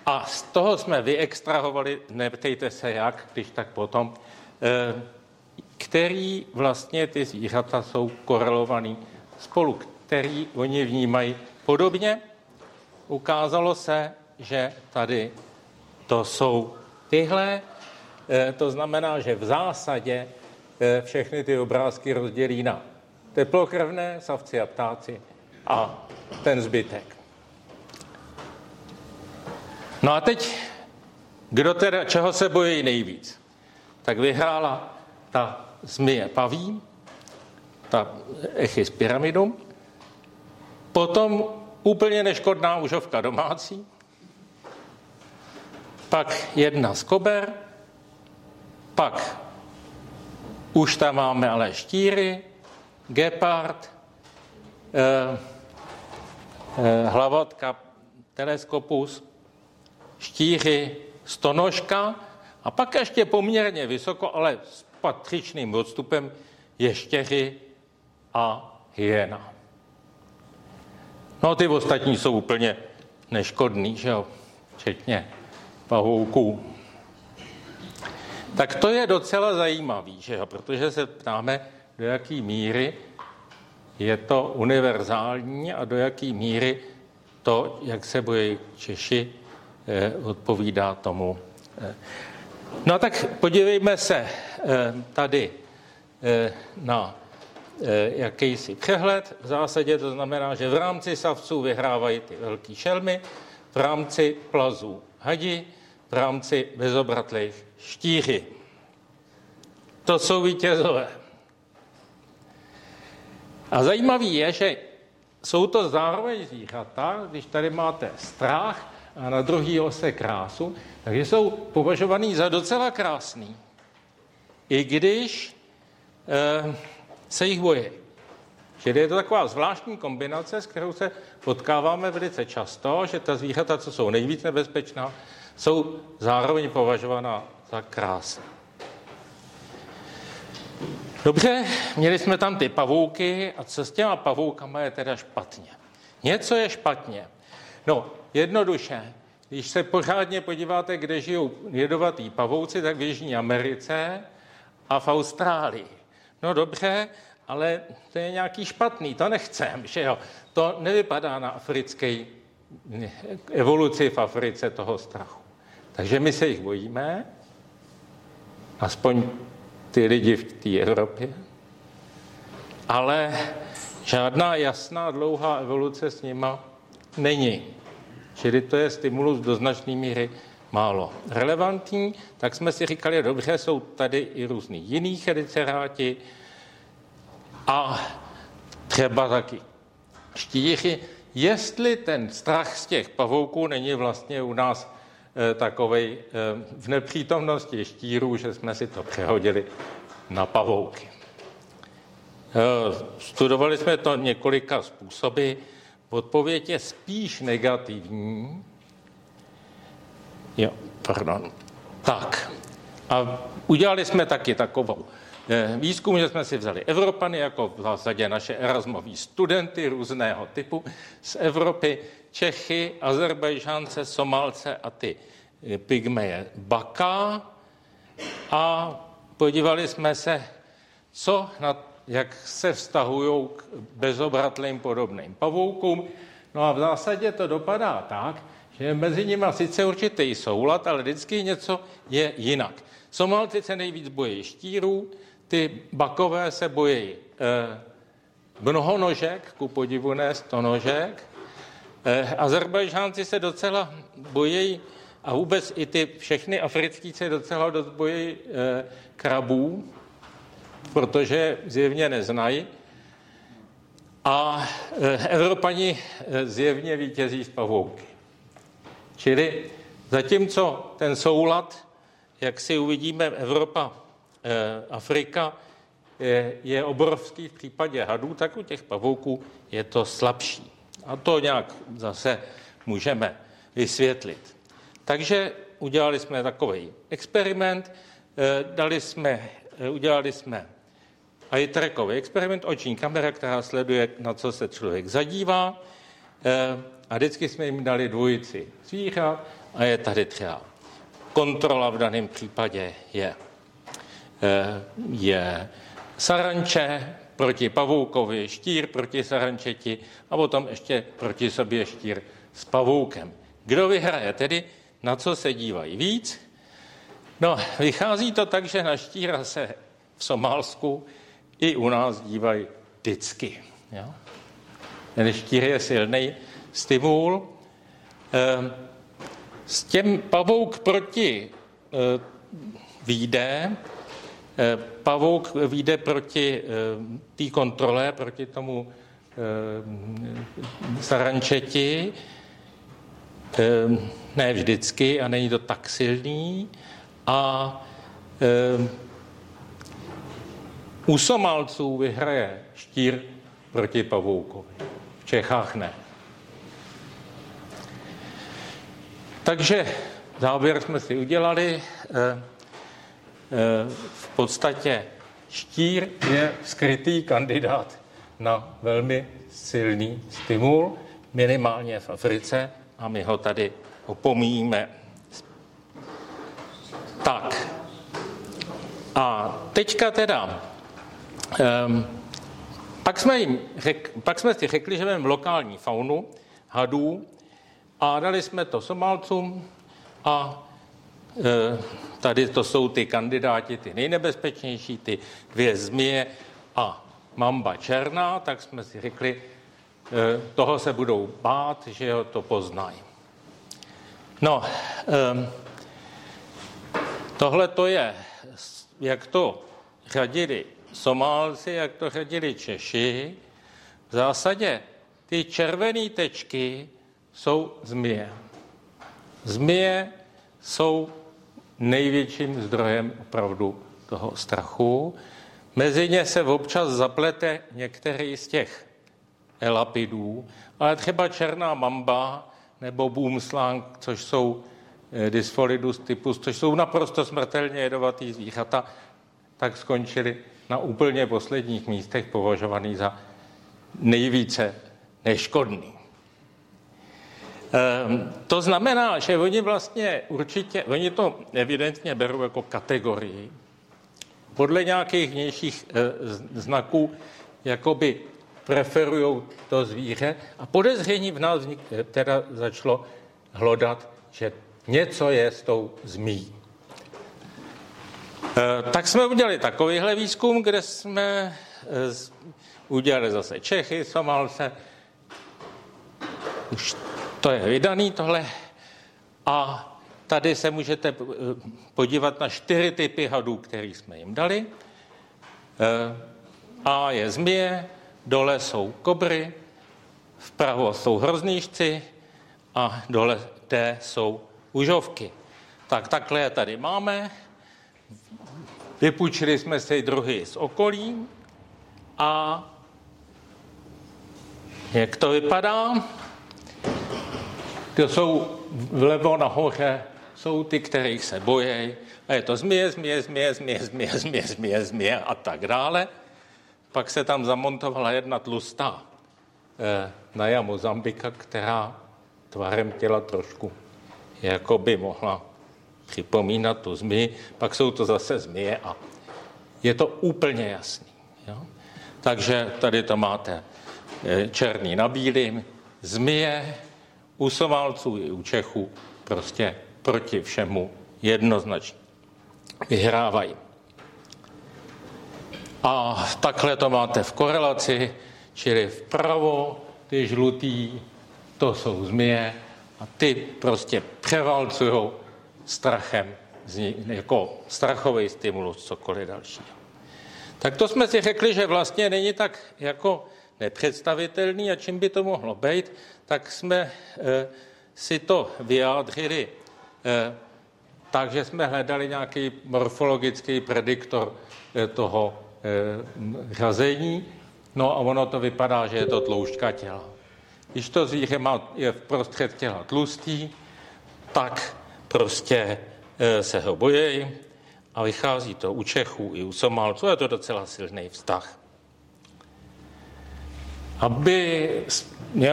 A z toho jsme vyextrahovali, neptejte se jak, když tak potom, eh, který vlastně ty zvířata jsou korelovaný spolu, který oni vnímají podobně. Ukázalo se, že tady to jsou tyhle. Eh, to znamená, že v zásadě všechny ty obrázky rozdělí na teplokrvné, savci a ptáci a ten zbytek. No a teď, kdo teda, čeho se bojí nejvíc? Tak vyhrála ta zmije paví, ta echis pyramidum, potom úplně neškodná užovka domácí, pak jedna z kober, pak už tam máme ale štíry, gepard, eh, eh, hlavatka teleskopus, štíři, stonožka a pak ještě poměrně vysoko, ale s patřičným odstupem ještěři a hyena. No ty ostatní jsou úplně neškodný, že jo, včetně pahouků. Tak to je docela zajímavý, že jo, protože se ptáme, do jaké míry je to univerzální a do jaké míry to, jak se bojí Češi, eh, odpovídá tomu. Eh. No tak podívejme se eh, tady na jakýsi přehled. V zásadě to znamená, že v rámci savců vyhrávají ty velký šelmy, v rámci plazů hadi, v rámci bezobratlých štíři. To jsou vítězové. A zajímavý je, že jsou to zároveň zvířata, když tady máte strach a na druhý ose krásu, takže jsou považovaný za docela krásný. I když e, se jich bojí. Čili je to taková zvláštní kombinace, s kterou se potkáváme velice často, že ta zvířata, co jsou nejvíc nebezpečná, jsou zároveň považována za krásná. Dobře, měli jsme tam ty pavouky a co s těma pavoukama je teda špatně? Něco je špatně. No, jednoduše, když se pořádně podíváte, kde žijou jedovatý pavouci, tak v Jižní Americe a v Austrálii. No dobře, ale to je nějaký špatný, to nechcem, že jo. To nevypadá na africké evoluci v Africe toho strachu. Takže my se jich bojíme, aspoň ty lidi v té Evropě, ale žádná jasná dlouhá evoluce s nima není. Čili to je stimulus do značné míry málo relevantní, tak jsme si říkali, dobře, jsou tady i různý jiný chericeráti a třeba taky štíři, jestli ten strach z těch pavouků není vlastně u nás takovej eh, v nepřítomnosti štírů, že jsme si to přehodili na pavouky. Eh, studovali jsme to několika způsoby. Odpověď je spíš negativní. Jo, pardon. Tak. A udělali jsme taky takovou výzkum, že jsme si vzali Evropany jako v zásadě naše erasmoví studenty různého typu z Evropy Čechy, Azerbajžánce, Somálce a ty eh, pygmeje Baka a podívali jsme se, co na, jak se vztahují k bezobratlým podobným pavoukům. No a v zásadě to dopadá tak, že mezi nimi sice určitý soulad, ale vždycky něco je jinak. Somalci se nejvíc bojí štírů, ty bakové se bojí eh, mnohonožek, ku podivu ne stonožek, Eh, Azerbajžánci se docela bojí, a vůbec i ty všechny africký se docela dost bojí eh, krabů, protože zjevně neznají. A Evropani zjevně vítězí z pavouky. Čili zatímco ten soulad, jak si uvidíme, Evropa, Afrika, je obrovský v případě hadů, tak u těch pavouků je to slabší. A to nějak zase můžeme vysvětlit. Takže udělali jsme takový experiment, eh, dali jsme, eh, udělali jsme eye experiment, oční kamera, která sleduje, na co se člověk zadívá. Eh, a vždycky jsme jim dali dvojici zvířat a je tady třeba kontrola v daném případě je, je saranče, proti pavoukovi, štír proti sarančeti a potom ještě proti sobě štír s pavoukem. Kdo vyhraje tedy, na co se dívají víc? No, vychází to tak, že na štíra se v Somálsku i u nás dívají vždycky. Jo? ten štír je silný stimul. Ehm, s tím pavouk proti eh, výjde, eh, pavouk výjde proti té kontrole, proti tomu sarančeti, ne vždycky a není to tak silný. A u Somalců vyhraje štír proti pavoukovi. V Čechách ne. Takže závěr jsme si udělali. V podstatě štír je skrytý kandidát na velmi silný stimul, minimálně v Africe, a my ho tady opomíjíme. Tak. A teďka teda Um, pak, jsme jim řek, pak jsme si řekli, že máme lokální faunu hadů a dali jsme to Somálcům a tady to jsou ty kandidáti, ty nejnebezpečnější, ty dvě zmije a mamba černá, tak jsme si řekli, e, toho se budou bát, že ho to poznají. No, e, tohle to je, jak to řadili Somálci, jak to řadili Češi, v zásadě ty červené tečky jsou zmije. Zmije jsou největším zdrojem opravdu toho strachu. Mezi ně se občas zaplete některý z těch elapidů, ale třeba černá mamba nebo boomslang, což jsou eh, dysfolidus typus, což jsou naprosto smrtelně jedovatý zvířata, tak skončili na úplně posledních místech považovaný za nejvíce neškodný. Ehm, to znamená, že oni vlastně určitě, oni to evidentně berou jako kategorii. Podle nějakých vnějších e, znaků jakoby preferují to zvíře a podezření v nás teda začalo hlodat, že něco je s tou zmí. Eh, tak jsme udělali takovýhle výzkum, kde jsme eh, udělali zase Čechy, Somalce. Už to je vydaný tohle. A tady se můžete eh, podívat na čtyři typy hadů, které jsme jim dali. A je zmije, dole jsou kobry, vpravo jsou hroznýšci a dole D jsou užovky. Tak takhle je tady máme. Vypůjčili jsme si druhy z okolí a jak to vypadá? To jsou vlevo nahoře, jsou ty, kterých se bojí. A je to zmije, zmije, zmije, zmije, zmije, zmije, zmije, zmije a tak dále. Pak se tam zamontovala jedna tlustá eh, Naja Mozambika, která tvarem těla trošku jako by mohla připomínat tu zmiji, pak jsou to zase zmije a je to úplně jasný. Jo? Takže tady to máte eh, černý na bílým, zmije u Somálců i u Čechů prostě proti všemu jednoznačně vyhrávají. A takhle to máte v korelaci, čili vpravo ty žlutý, to jsou zmije a ty prostě převalcují strachem, jako strachový stimulus, cokoliv dalšího. Tak to jsme si řekli, že vlastně není tak jako nepředstavitelný a čím by to mohlo být, tak jsme e, si to vyjádřili e, takže jsme hledali nějaký morfologický prediktor e, toho řazení, no a ono to vypadá, že je to tloušťka těla. Když to zvíře má, je v prostřed těla tlustý, tak prostě se ho bojí a vychází to u Čechů i u Somálců, je to docela silný vztah. Aby,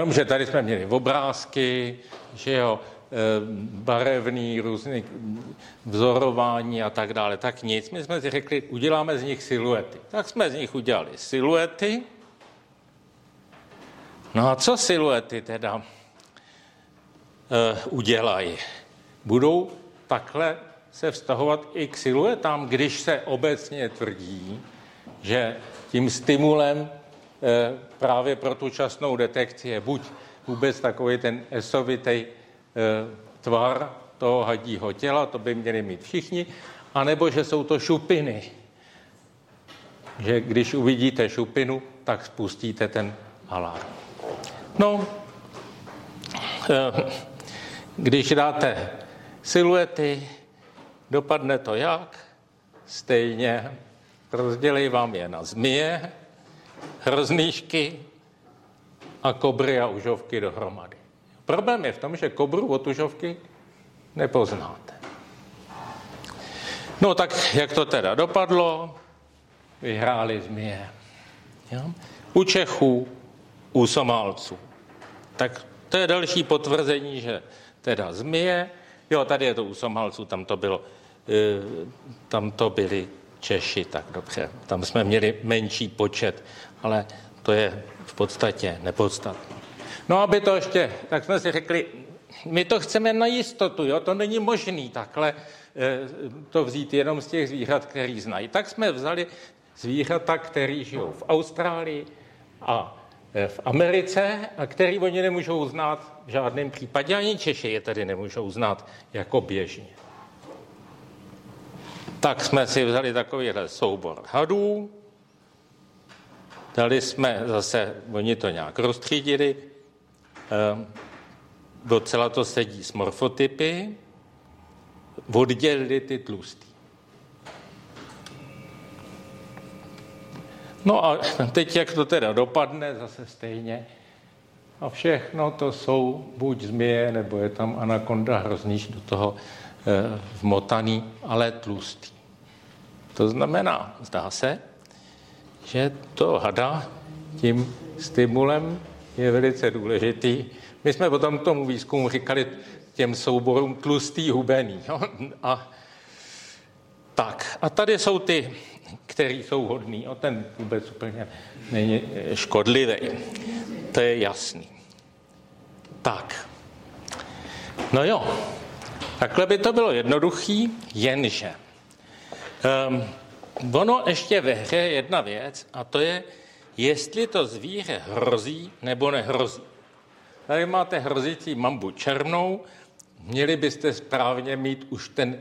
že tady jsme měli obrázky, že jo, e, barevný, různý vzorování a tak dále, tak nic. My jsme si řekli, uděláme z nich siluety. Tak jsme z nich udělali siluety. No a co siluety teda uh, udělají? budou takhle se vztahovat i k siluetám, když se obecně tvrdí, že tím stimulem právě pro tu časnou detekci je buď vůbec takový ten esovitý tvar toho hadího těla, to by měli mít všichni, anebo že jsou to šupiny. Že když uvidíte šupinu, tak spustíte ten alarm. No, eh, když dáte siluety, dopadne to jak? Stejně. Rozdělej vám je na zmije, hroznýšky a kobry a užovky dohromady. Problém je v tom, že kobru od užovky nepoznáte. No tak jak to teda dopadlo? Vyhráli zmije. Jo? U Čechů, u Somálců. Tak to je další potvrzení, že teda zmije, jo, tady je to u Somálců, tam to bylo, e, tam to byli Češi, tak dobře, tam jsme měli menší počet, ale to je v podstatě nepodstatné. No aby to ještě, tak jsme si řekli, my to chceme na jistotu, jo? to není možný takhle eh, to vzít jenom z těch zvířat, který znají. Tak jsme vzali zvířata, který žijou v Austrálii a eh, v Americe a který oni nemůžou znát v žádném případě, ani Češi je tedy nemůžou znát jako běžně. Tak jsme si vzali takovýhle soubor hadů, dali jsme zase, oni to nějak rozstřídili, eh, docela to sedí s morfotypy, oddělili ty tlustý. No a teď, jak to teda dopadne, zase stejně. A všechno to jsou buď zmije, nebo je tam anakonda hrozníž do toho e, vmotaný, ale tlustý. To znamená, zdá se, že to hada tím stimulem je velice důležitý my jsme potom tomu výzkumu říkali těm souborům tlustý hubený. Jo? A tak, a tady jsou ty, který jsou hodný. O ten vůbec úplně není škodlivý. To je jasný. Tak. No jo, takhle by to bylo jednoduchý, jenže um, ono ještě ve hře je jedna věc a to je, jestli to zvíře hrozí nebo nehrozí. Tady máte hrozící mambu černou, měli byste správně mít už ten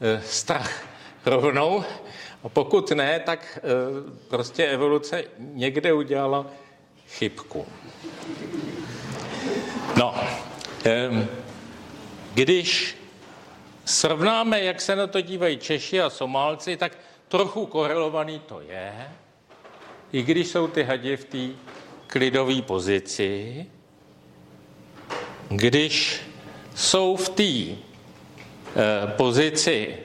e, strach rovnou. A pokud ne, tak e, prostě evoluce někde udělala chybku. No, e, když srovnáme, jak se na to dívají Češi a Somálci, tak trochu korelovaný to je, i když jsou ty hadi v té klidové pozici, když jsou v té e, pozici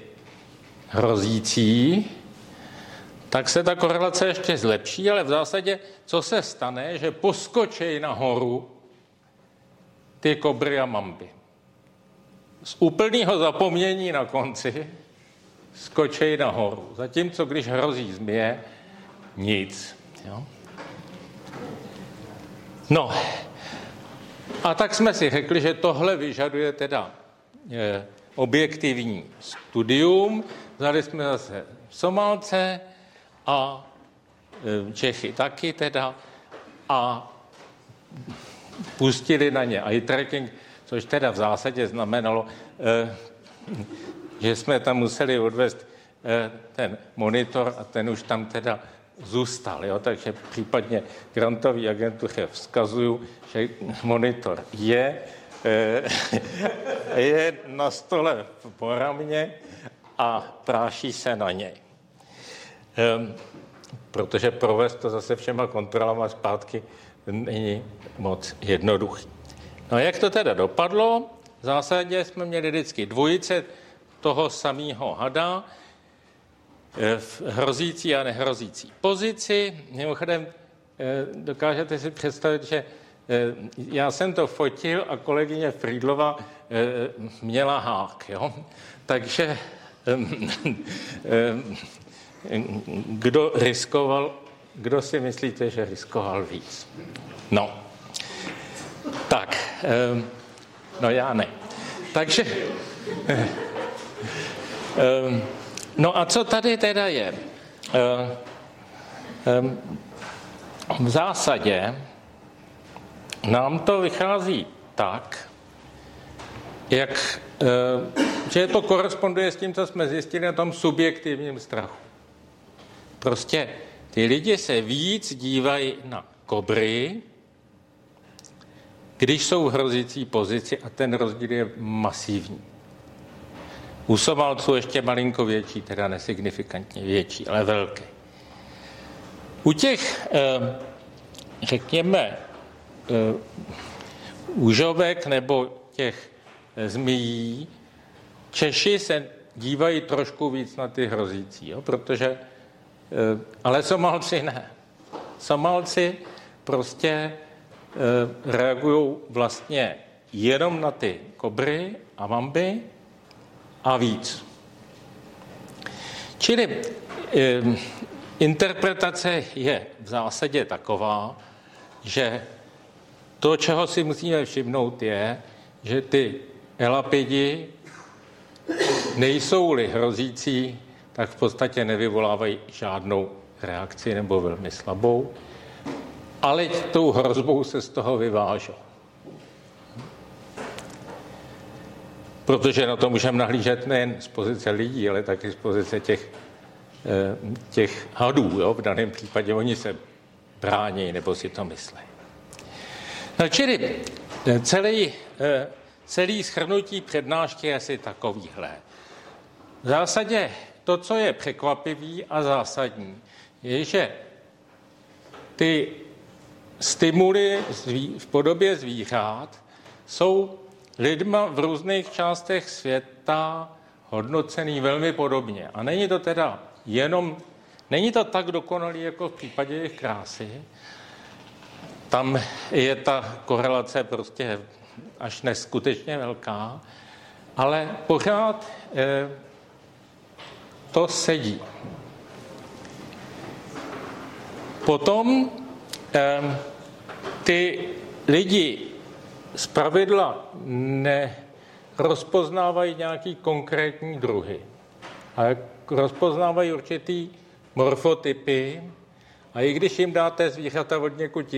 hrozící, tak se ta korelace ještě zlepší, ale v zásadě, co se stane, že poskočej nahoru ty kobry a mamby. Z úplného zapomnění na konci skočej nahoru. Zatímco, když hrozí zmije, nic. Jo? No, a tak jsme si řekli, že tohle vyžaduje teda je, objektivní studium. Vzali jsme zase Somálce a e, Čechy taky teda a pustili na ně eye tracking, což teda v zásadě znamenalo, e, že jsme tam museli odvést e, ten monitor a ten už tam teda zůstal. Jo? Takže případně grantový agentuře vzkazuju, že monitor je, eh, je na stole v poramě a práší se na něj. Ehm, protože provést to zase všema kontrolama zpátky není moc jednoduchý. No a jak to teda dopadlo? V zásadě jsme měli vždycky dvojice toho samého hada, Eh, v hrozící a nehrozící pozici. Mimochodem, eh, dokážete si představit, že eh, já jsem to fotil a kolegyně Friedlova měla hák, jo? Takže kdo riskoval, kdo si myslíte, že riskoval víc? No, tak, no já ne. Takže, No a co tady teda je? Uh, um, v zásadě nám to vychází tak, jak, že to koresponduje s tím, co jsme zjistili na tom subjektivním strachu. Prostě ty lidi se víc dívají na kobry, když jsou v hrozící pozici a ten rozdíl je masivní. U Somalců ještě malinko větší, teda nesignifikantně větší, ale velký. U těch, eh, řekněme, eh, nebo těch eh, zmíjí, Češi se dívají trošku víc na ty hrozící, jo, protože, ale Somalci ne. Somalci prostě reagují vlastně jenom na ty kobry a mamby a víc. Čili interpretace je v zásadě taková, že to, čeho si musíme všimnout, je, že ty elapidi nejsou-li hrozící, tak v podstatě nevyvolávají žádnou reakci nebo velmi slabou, ale tou hrozbou se z toho vyvážou. Protože na to můžeme nahlížet nejen z pozice lidí, ale taky z pozice těch, eh, těch hadů. Jo? V daném případě oni se brání nebo si to myslí. No, čili eh, celý, eh, celý schrnutí přednášky je asi takovýhle. V zásadě to, co je překvapivý a zásadní, je, že ty stimuly v podobě zvířat jsou lidma v různých částech světa hodnocený velmi podobně. A není to teda jenom, není to tak dokonalý jako v případě jejich krásy. Tam je ta korelace prostě až neskutečně velká, ale pořád eh, to sedí. Potom eh, ty lidi z pravidla nerozpoznávají nějaký konkrétní druhy, ale rozpoznávají určitý morfotypy. A i když jim dáte zvířata od někud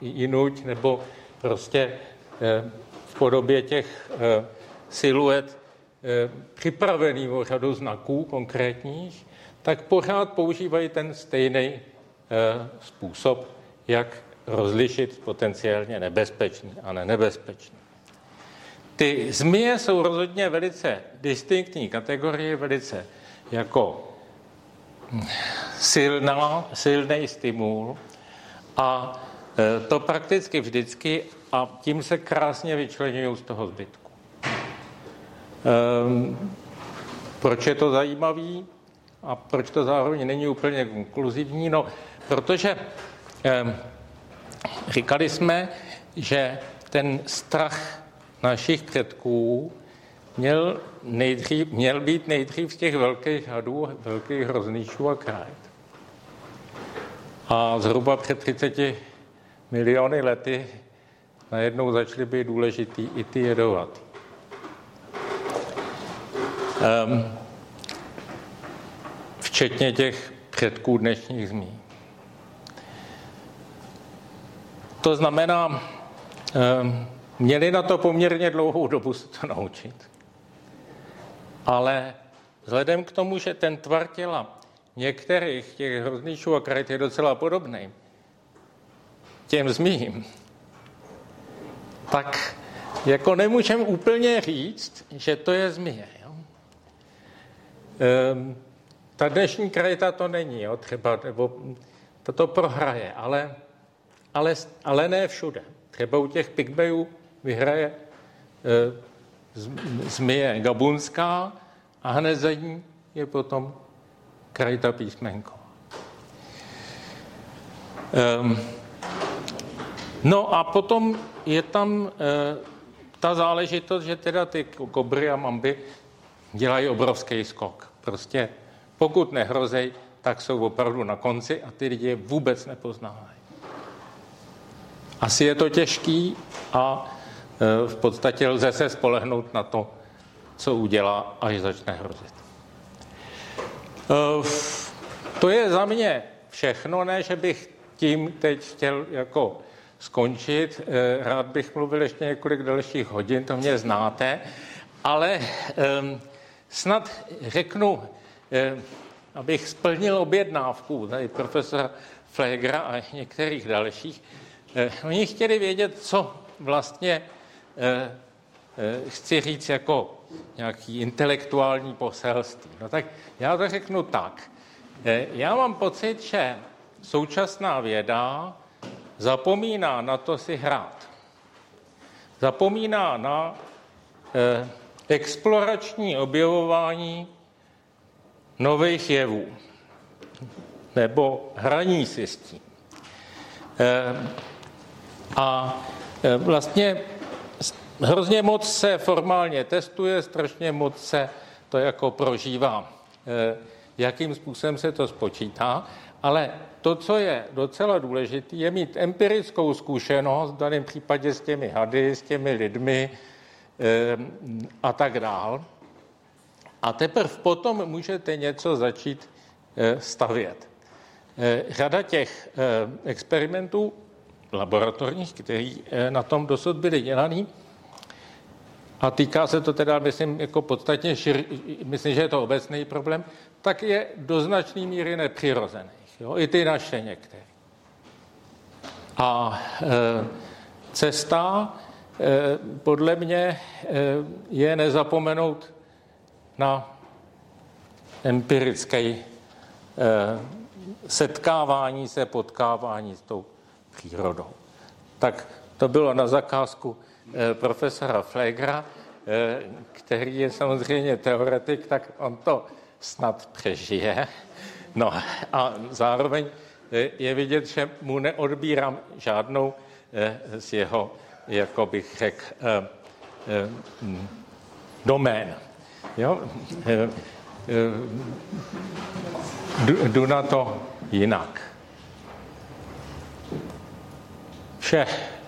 jinuť nebo prostě eh, v podobě těch eh, siluet eh, připravený o řadu znaků konkrétních, tak pořád používají ten stejný způsob, jak rozlišit potenciálně nebezpečný a nenebezpečný. Ty zmije jsou rozhodně velice distinktní kategorie, velice jako silná, silný stimul a e, to prakticky vždycky a tím se krásně vyčlenují z toho zbytku. Um, proč je to zajímavý a proč to zároveň není úplně konkluzivní? No, protože um, Říkali jsme, že ten strach našich předků měl, nejdřív, měl být nejdřív z těch velkých hadů, velkých hroznýšů a krajt. A zhruba před 30 miliony lety najednou začaly být důležitý i ty jedovatý. Um, včetně těch předků dnešních zmí. To znamená, ehm, měli na to poměrně dlouhou dobu se to naučit. Ale vzhledem k tomu, že ten tvar těla některých těch hrozničů a karet je docela podobný těm zmím, tak jako nemůžeme úplně říct, že to je zmije. Jo? Ehm, ta dnešní krajta to není, jo, třeba, nebo to, to prohraje, ale ale, ale ne všude. Třeba u těch pygmejů vyhraje e, zmije gabunská a hned za ní je potom krajta písmenko. Um, no a potom je tam e, ta záležitost, že teda ty kobry a mamby dělají obrovský skok. Prostě pokud nehrozej, tak jsou opravdu na konci a ty lidi vůbec nepoznávají. Asi je to těžký a e, v podstatě lze se spolehnout na to, co udělá, až začne hrozit. E, to je za mě všechno, ne, že bych tím teď chtěl jako skončit. Rád bych mluvil ještě několik dalších hodin, to mě znáte, ale snad řeknu, abych splnil objednávku tady profesora Flegra a některých dalších, oni chtěli vědět, co vlastně chci říct jako nějaký intelektuální poselství. No tak já to řeknu tak. Já mám pocit, že současná věda zapomíná na to si hrát. Zapomíná na eh, explorační objevování nových jevů nebo hraní si s tím. A eh, vlastně hrozně moc se formálně testuje, strašně moc se to jako prožívá, eh, jakým způsobem se to spočítá, ale to, co je docela důležité, je mít empirickou zkušenost, v daném případě s těmi hady, s těmi lidmi eh, a tak dál. A teprve potom můžete něco začít stavět. Řada těch experimentů laboratorních, které na tom dosud byly dělaný, a týká se to teda, myslím, jako podstatně šir, myslím, že je to obecný problém, tak je do značné míry nepřirozených. Jo? I ty naše některé. A e, cesta e, podle mě e, je nezapomenout na empirické setkávání se, potkávání s tou přírodou. Tak to bylo na zakázku Eh, profesora Flegra, eh, který je samozřejmě teoretik, tak on to snad přežije. No a zároveň eh, je vidět, že mu neodbírám žádnou z jeho, jako bych řekl, domén. Jo? Jdu na to jinak. شاح.